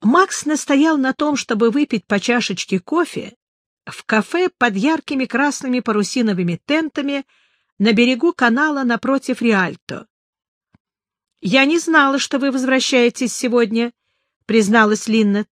Макс настоял на том, чтобы выпить по чашечке кофе в кафе под яркими красными парусиновыми тентами на берегу канала напротив Риальто. «Я не знала, что вы возвращаетесь сегодня», — призналась Линнет.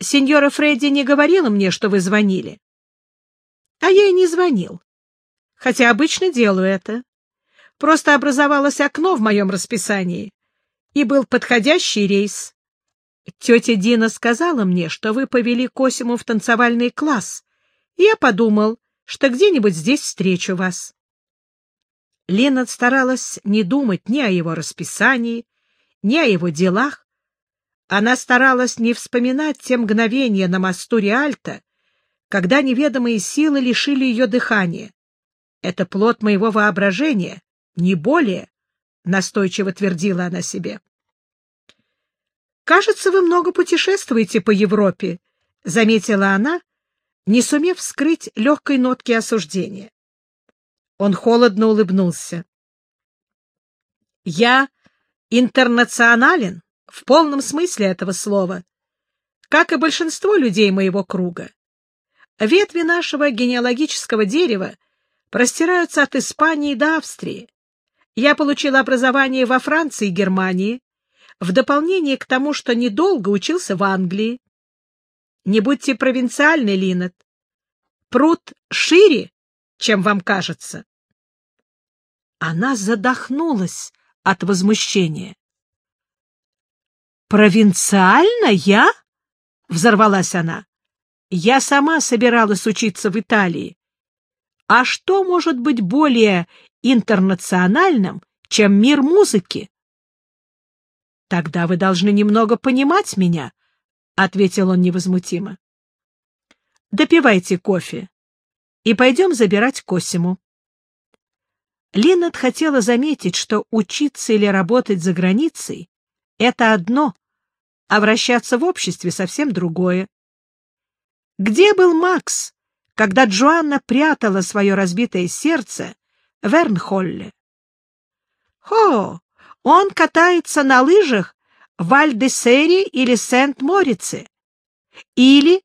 «Сеньора Фредди не говорила мне, что вы звонили». «А я и не звонил. Хотя обычно делаю это. Просто образовалось окно в моем расписании, и был подходящий рейс. Тетя Дина сказала мне, что вы повели Косиму в танцевальный класс, я подумал, что где-нибудь здесь встречу вас. Лена старалась не думать ни о его расписании, ни о его делах. Она старалась не вспоминать те мгновения на мосту Риальто, когда неведомые силы лишили ее дыхания. Это плод моего воображения, не более, — настойчиво твердила она себе. «Кажется, вы много путешествуете по Европе», — заметила она, не сумев скрыть легкой нотки осуждения. Он холодно улыбнулся. «Я интернационален в полном смысле этого слова, как и большинство людей моего круга. Ветви нашего генеалогического дерева простираются от Испании до Австрии. Я получил образование во Франции и Германии, в дополнение к тому, что недолго учился в Англии. Не будьте провинциальны, Линет. Пруд шире, чем вам кажется. Она задохнулась от возмущения. «Провинциально я?» — взорвалась она. «Я сама собиралась учиться в Италии. А что может быть более интернациональным, чем мир музыки?» Тогда вы должны немного понимать меня, — ответил он невозмутимо. — Допивайте кофе и пойдем забирать Косиму. Линнет хотела заметить, что учиться или работать за границей — это одно, а вращаться в обществе — совсем другое. Где был Макс, когда Джоанна прятала свое разбитое сердце в Эрнхолле? «Хо, он катается на лыжах в Альдесере или Сент-Морице. Или,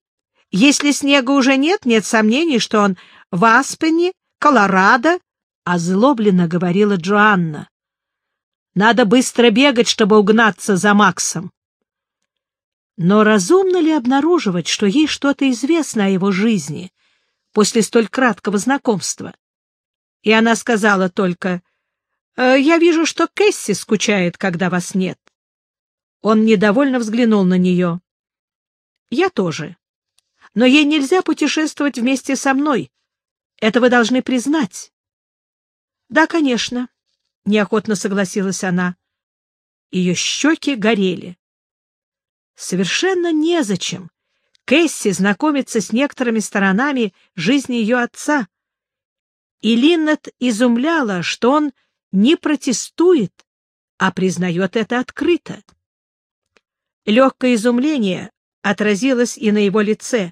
если снега уже нет, нет сомнений, что он в Аспене, Колорадо, озлобленно говорила Джоанна. Надо быстро бегать, чтобы угнаться за Максом. Но разумно ли обнаруживать, что ей что-то известно о его жизни после столь краткого знакомства? И она сказала только «Я вижу, что Кэсси скучает, когда вас нет». Он недовольно взглянул на нее. «Я тоже. Но ей нельзя путешествовать вместе со мной. Это вы должны признать». «Да, конечно», — неохотно согласилась она. Ее щеки горели. Совершенно незачем Кэсси знакомиться с некоторыми сторонами жизни ее отца. И Линнет изумляла, что он не протестует, а признает это открыто. Легкое изумление отразилось и на его лице,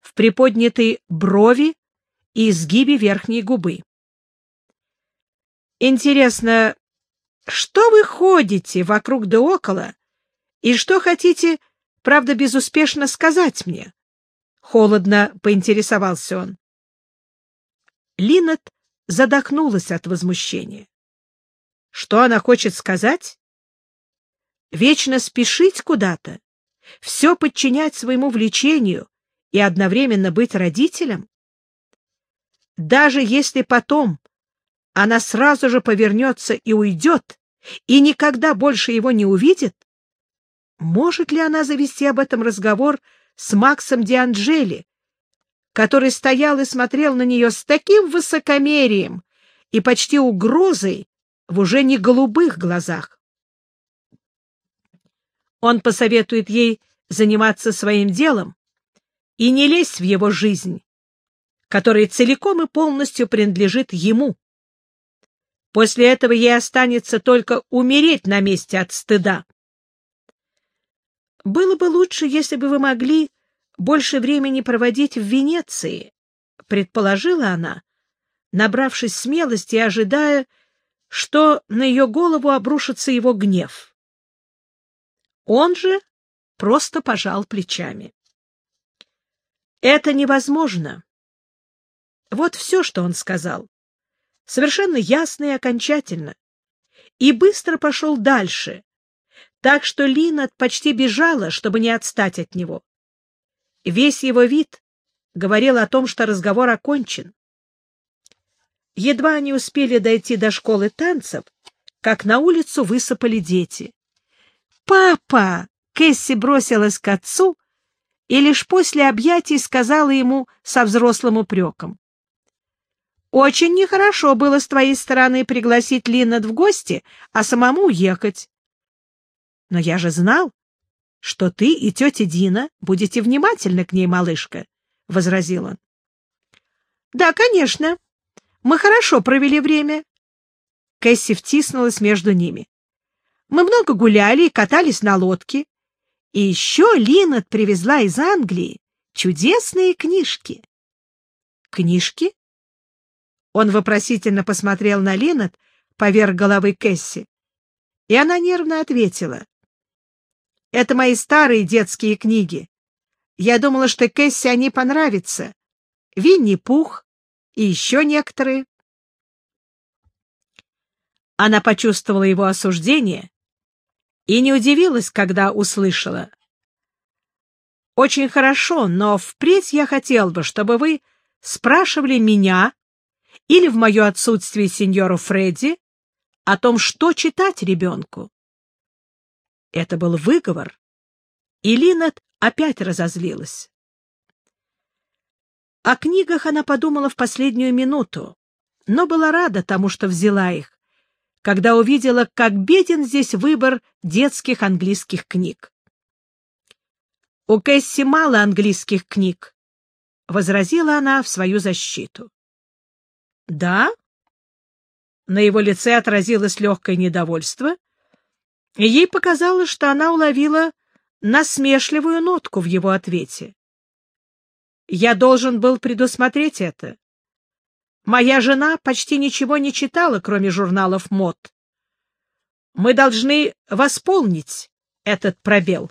в приподнятой брови и изгибе верхней губы. «Интересно, что вы ходите вокруг да около и что хотите, правда, безуспешно сказать мне?» Холодно поинтересовался он. Линнет задохнулась от возмущения. Что она хочет сказать? Вечно спешить куда-то, все подчинять своему влечению и одновременно быть родителем? Даже если потом она сразу же повернется и уйдет, и никогда больше его не увидит, может ли она завести об этом разговор с Максом Дианджели, который стоял и смотрел на нее с таким высокомерием и почти угрозой в уже не голубых глазах. Он посоветует ей заниматься своим делом и не лезть в его жизнь, которая целиком и полностью принадлежит ему. После этого ей останется только умереть на месте от стыда. Было бы лучше, если бы вы могли больше времени проводить в Венеции, предположила она, набравшись смелости и ожидая, что на ее голову обрушится его гнев. Он же просто пожал плечами. «Это невозможно». Вот все, что он сказал. Совершенно ясно и окончательно. И быстро пошел дальше, так что Линнет почти бежала, чтобы не отстать от него. Весь его вид говорил о том, что разговор окончен. Едва они успели дойти до школы танцев, как на улицу высыпали дети. «Папа!» — Кэсси бросилась к отцу и лишь после объятий сказала ему со взрослым упреком. «Очень нехорошо было с твоей стороны пригласить Линнет в гости, а самому уехать. Но я же знал, что ты и тетя Дина будете внимательны к ней, малышка», — возразил он. «Да, конечно. Мы хорошо провели время». Кэсси втиснулась между ними. «Мы много гуляли и катались на лодке. И еще Линнет привезла из Англии чудесные книжки». «Книжки?» Он вопросительно посмотрел на Линнет поверх головы Кэсси, и она нервно ответила. Это мои старые детские книги. Я думала, что Кэсси они понравятся. Винни-Пух и еще некоторые. Она почувствовала его осуждение и не удивилась, когда услышала. «Очень хорошо, но впредь я хотел бы, чтобы вы спрашивали меня или в мое отсутствие сеньору Фредди о том, что читать ребенку. Это был выговор, и Линнет опять разозлилась. О книгах она подумала в последнюю минуту, но была рада тому, что взяла их, когда увидела, как беден здесь выбор детских английских книг. «У Кэсси мало английских книг», — возразила она в свою защиту. «Да?» На его лице отразилось легкое недовольство — и ей показалось, что она уловила насмешливую нотку в его ответе. «Я должен был предусмотреть это. Моя жена почти ничего не читала, кроме журналов мод. Мы должны восполнить этот пробел».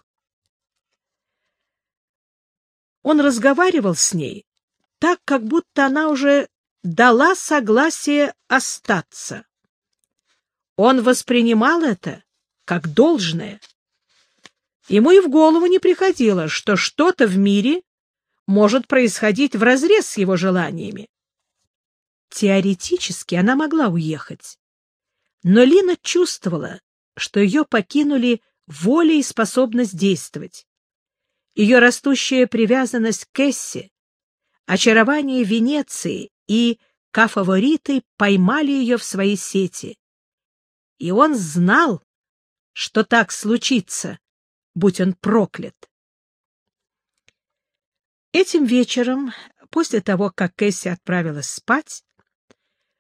Он разговаривал с ней так, как будто она уже дала согласие остаться. Он воспринимал это как должное. Ему и в голову не приходило, что что-то в мире может происходить вразрез с его желаниями. Теоретически она могла уехать, но Лина чувствовала, что ее покинули воля и способность действовать. Ее растущая привязанность к Кэсси, очарование Венеции и Кафавориты поймали ее в свои сети. И он знал, что так случится, будь он проклят. Этим вечером, после того, как Кэсси отправилась спать,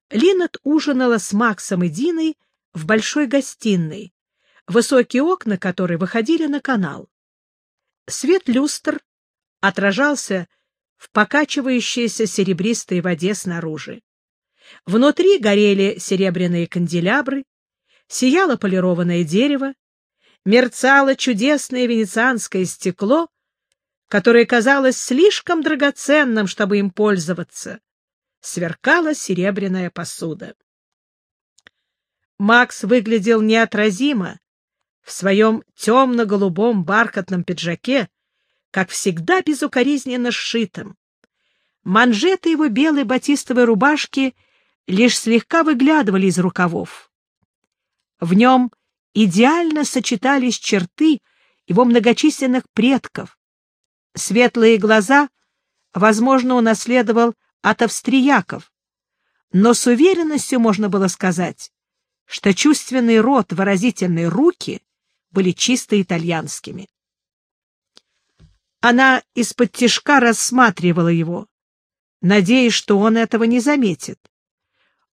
Линнет ужинала с Максом и Диной в большой гостиной, высокие окна которой выходили на канал. Свет люстр отражался в покачивающейся серебристой воде снаружи. Внутри горели серебряные канделябры, сияло полированное дерево, мерцало чудесное венецианское стекло, которое казалось слишком драгоценным, чтобы им пользоваться. Сверкала серебряная посуда. Макс выглядел неотразимо в своем темно-голубом бархатном пиджаке, как всегда безукоризненно сшитым. Манжеты его белой батистовой рубашки лишь слегка выглядывали из рукавов. В нем идеально сочетались черты его многочисленных предков. Светлые глаза, возможно, унаследовал от австрияков, но с уверенностью можно было сказать, что чувственный рот, выразительные руки были чисто итальянскими. Она из-под тишка рассматривала его, надеясь, что он этого не заметит.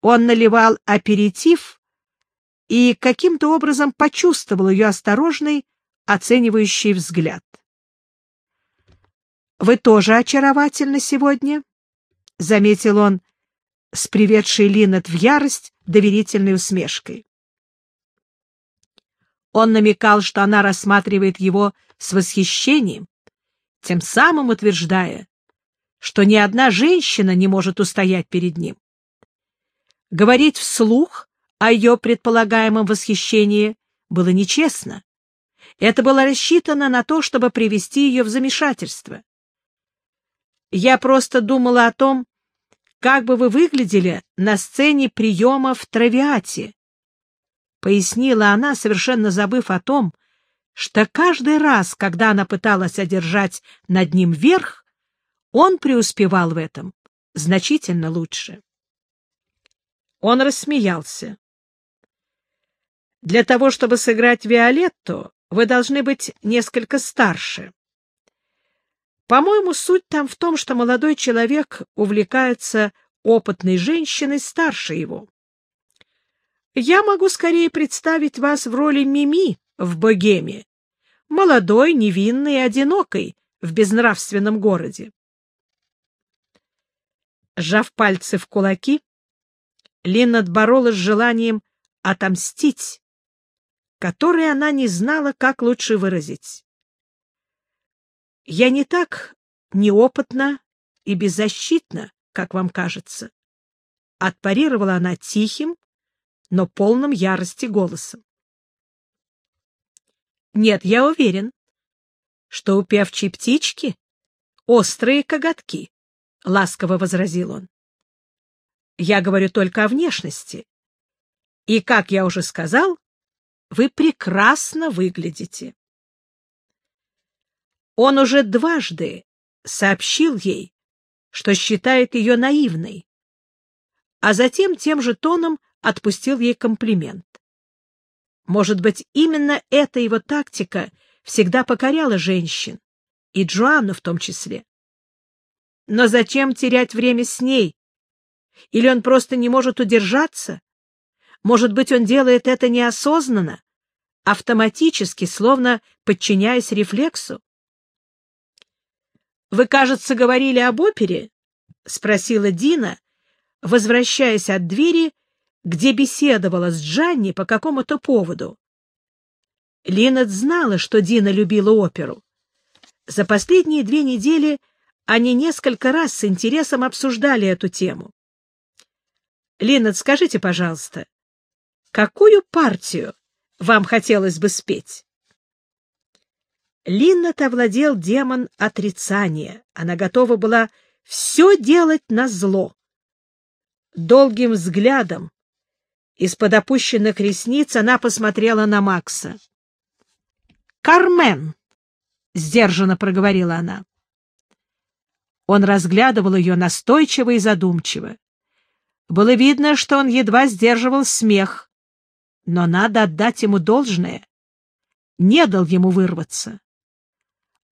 Он наливал аперитив и каким-то образом почувствовал ее осторожный, оценивающий взгляд. «Вы тоже очаровательны сегодня?» — заметил он с приведшей Линнет в ярость доверительной усмешкой. Он намекал, что она рассматривает его с восхищением, тем самым утверждая, что ни одна женщина не может устоять перед ним. Говорить вслух о ее предполагаемом восхищении было нечестно. Это было рассчитано на то, чтобы привести ее в замешательство. Я просто думала о том, как бы вы выглядели на сцене приема в Травиате, — пояснила она, совершенно забыв о том, что каждый раз, когда она пыталась одержать над ним верх, он преуспевал в этом значительно лучше. Он рассмеялся. «Для того, чтобы сыграть Виолетту, вы должны быть несколько старше. По-моему, суть там в том, что молодой человек увлекается опытной женщиной старше его. Я могу скорее представить вас в роли Мими в богеме, молодой, невинной и одинокой в безнравственном городе. Сжав пальцы в кулаки, Линнет боролась с желанием отомстить, которое она не знала, как лучше выразить. «Я не так неопытна и беззащитна, как вам кажется», — отпарировала она тихим, но полным ярости голосом. Нет, я уверен, что у певчей птички острые коготки, — ласково возразил он. Я говорю только о внешности. И, как я уже сказал, вы прекрасно выглядите. Он уже дважды сообщил ей, что считает ее наивной, а затем тем же тоном отпустил ей комплимент. Может быть, именно эта его тактика всегда покоряла женщин, и Джоанну в том числе. Но зачем терять время с ней? Или он просто не может удержаться? Может быть, он делает это неосознанно, автоматически, словно подчиняясь рефлексу? «Вы, кажется, говорили об опере?» — спросила Дина, возвращаясь от двери где беседовала с Джанни по какому-то поводу. Линет знала, что Дина любила оперу. За последние две недели они несколько раз с интересом обсуждали эту тему. «Линет, скажите, пожалуйста, какую партию вам хотелось бы спеть?» Линнет овладел демон отрицания. Она готова была все делать на зло. Долгим взглядом, из-под опущенных ресниц она посмотрела на Макса. «Кармен!» — сдержанно проговорила она. Он разглядывал ее настойчиво и задумчиво. Было видно, что он едва сдерживал смех, но надо отдать ему должное. Не дал ему вырваться.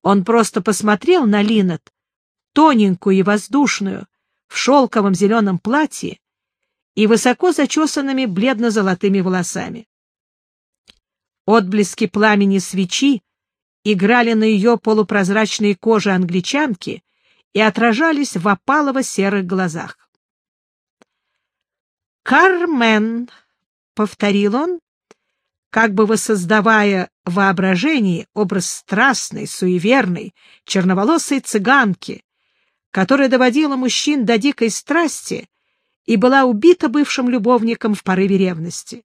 Он просто посмотрел на Линет, тоненькую и воздушную, в шелковом зеленом платье, и высоко зачесанными бледно-золотыми волосами. Отблески пламени свечи играли на ее полупрозрачной коже англичанки и отражались в опалово-серых глазах. «Кармен», — повторил он, как бы воссоздавая в воображении образ страстной, суеверной, черноволосой цыганки, которая доводила мужчин до дикой страсти и была убита бывшим любовником в порыве ревности.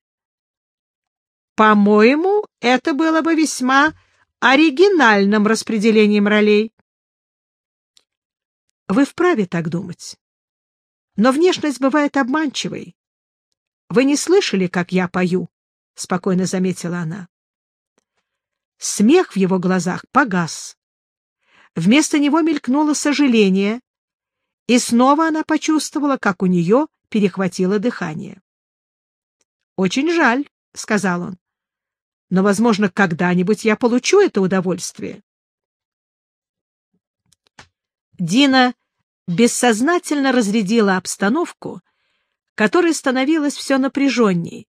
По-моему, это было бы весьма оригинальным распределением ролей. Вы вправе так думать. Но внешность бывает обманчивой. Вы не слышали, как я пою? — спокойно заметила она. Смех в его глазах погас. Вместо него мелькнуло сожаление, и снова она почувствовала, как у нее перехватило дыхание. «Очень жаль», — сказал он, — «но, возможно, когда-нибудь я получу это удовольствие». Дина бессознательно разрядила обстановку, которая становилась все напряженней,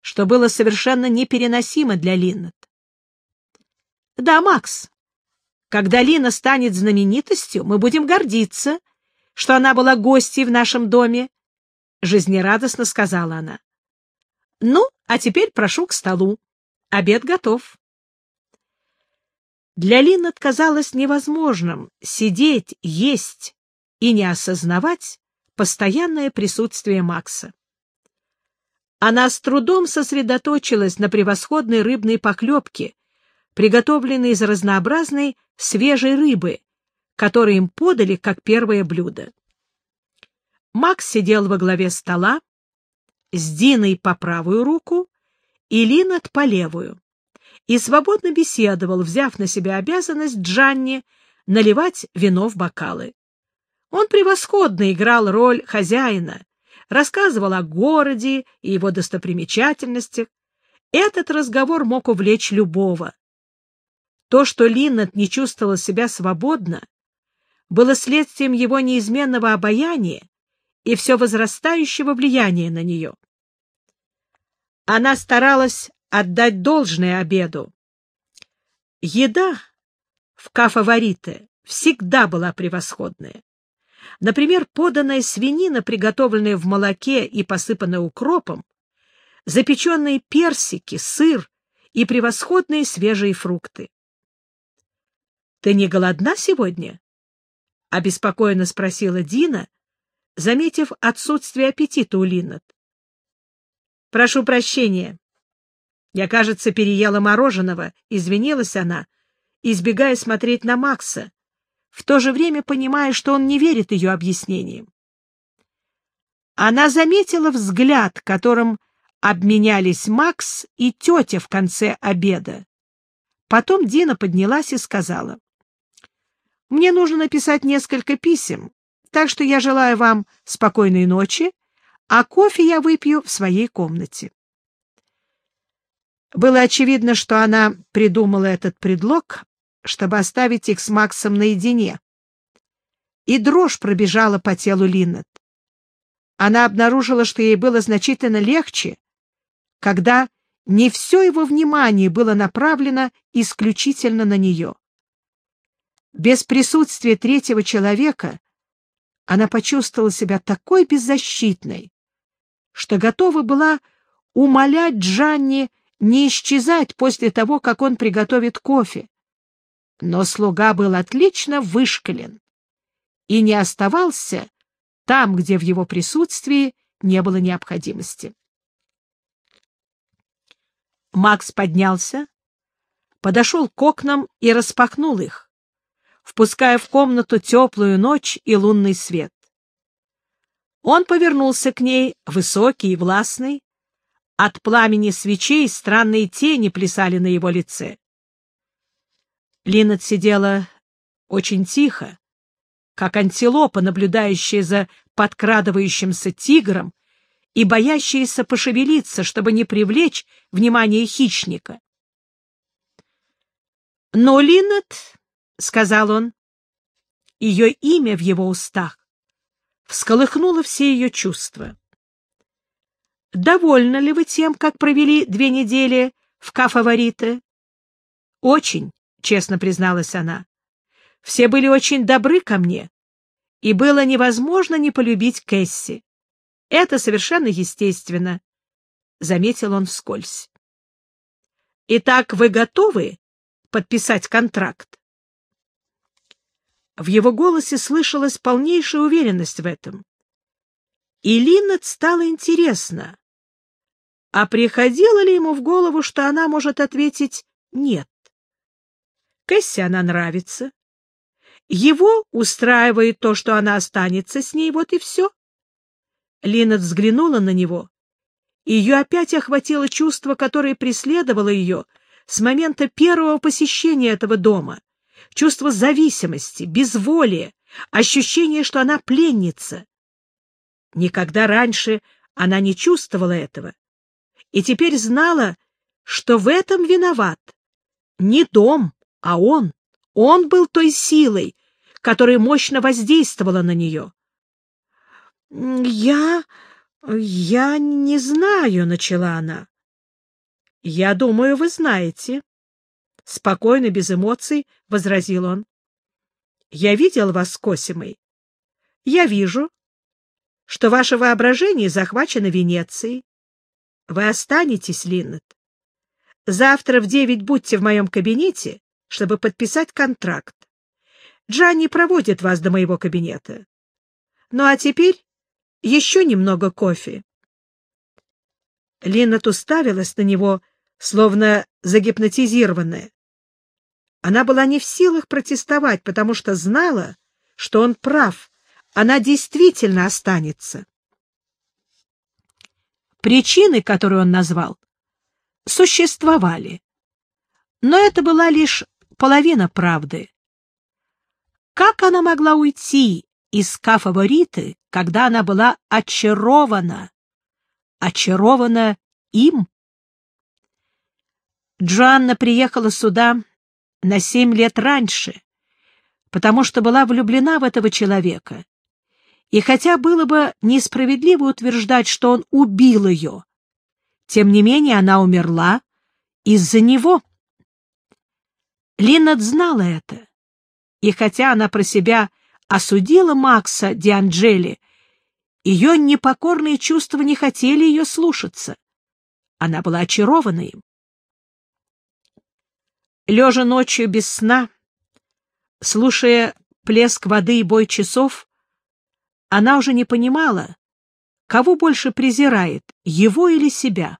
что было совершенно непереносимо для Линнет. «Да, Макс, когда Лина станет знаменитостью, мы будем гордиться, что она была гостьей в нашем доме, — жизнерадостно сказала она. — Ну, а теперь прошу к столу. Обед готов. Для Линнет казалось невозможным сидеть, есть и не осознавать постоянное присутствие Макса. Она с трудом сосредоточилась на превосходной рыбной поклепке, приготовленной из разнообразной свежей рыбы, которую им подали как первое блюдо. Макс сидел во главе стола, с Диной по правую руку и Линнет по левую и свободно беседовал, взяв на себя обязанность Джанни наливать вино в бокалы. Он превосходно играл роль хозяина, рассказывал о городе и его достопримечательностях. Этот разговор мог увлечь любого. То, что Линнет не чувствовала себя свободно, было следствием его неизменного обаяния и все возрастающего влияния на нее. Она старалась отдать должное обеду. Еда в кафаворите всегда была превосходная. Например, поданная свинина, приготовленная в молоке и посыпанная укропом, запеченные персики, сыр и превосходные свежие фрукты. «Ты не голодна сегодня?» — обеспокоенно спросила Дина, заметив отсутствие аппетита у Линнет. «Прошу прощения. Я, кажется, переела мороженого, извинилась она, избегая смотреть на Макса, в то же время понимая, что он не верит ее объяснениям. Она заметила взгляд, которым обменялись Макс и тетя в конце обеда. Потом Дина поднялась и сказала, «Мне нужно написать несколько писем, так что я желаю вам спокойной ночи, а кофе я выпью в своей комнате». Было очевидно, что она придумала этот предлог, чтобы оставить их с Максом наедине. И дрожь пробежала по телу Линнет. Она обнаружила, что ей было значительно легче, когда не все его внимание было направлено исключительно на нее. Без присутствия третьего человека она почувствовала себя такой беззащитной, что готова была умолять Джанни не исчезать после того, как он приготовит кофе. Но слуга был отлично вышкален и не оставался там, где в его присутствии не было необходимости. Макс поднялся, подошел к окнам и распахнул их, впуская в комнату теплую ночь и лунный свет. Он повернулся к ней, высокий и властный, от пламени свечей странные тени плясали на его лице. Линнет сидела очень тихо, как антилопа, наблюдающая за подкрадывающимся тигром и боящаяся пошевелиться, чтобы не привлечь внимание хищника. «Но Линнет», — сказал он, — ее имя в его устах всколыхнуло все ее чувства. Довольны ли вы тем, как провели две недели в кафаворите? Очень, честно призналась она. Все были очень добры ко мне, и было невозможно не полюбить Кэсси. Это совершенно естественно, — заметил он вскользь. Итак, вы готовы подписать контракт? В его голосе слышалась полнейшая уверенность в этом. И Линнет стало интересно, а приходило ли ему в голову, что она может ответить «нет»? Кэсси она нравится. Его устраивает то, что она останется с ней, вот и все. Линет взглянула на него, ее опять охватило чувство, которое преследовало ее с момента первого посещения этого дома. Чувство зависимости, безволия, ощущение, что она пленница. Никогда раньше она не чувствовала этого и теперь знала, что в этом виноват не дом, а он. Он был той силой, которая мощно воздействовала на нее. — Я... я не знаю, — начала она. — Я думаю, вы знаете. Спокойно, без эмоций, — возразил он. — Я видел вас с Косимой. Я вижу, что ваше воображение захвачено Венецией. Вы останетесь, Линнет. Завтра в девять будьте в моем кабинете, чтобы подписать контракт. Джанни проводит вас до моего кабинета. Ну а теперь еще немного кофе. Линнет уставилась на него, словно загипнотизированная. Она была не в силах протестовать, потому что знала, что он прав, она действительно останется. Причины, которые он назвал, существовали. Но это была лишь половина правды. Как она могла уйти из фавориты, когда она была очарована? Очарована им? Джоанна приехала сюда на семь лет раньше, потому что была влюблена в этого человека. И хотя было бы несправедливо утверждать, что он убил ее, тем не менее она умерла из-за него. Линнет знала это, и хотя она про себя осудила Макса Дианджели, ее непокорные чувства не хотели ее слушаться. Она была очарована им. Лежа ночью без сна, слушая плеск воды и бой часов, она уже не понимала, кого больше презирает, его или себя.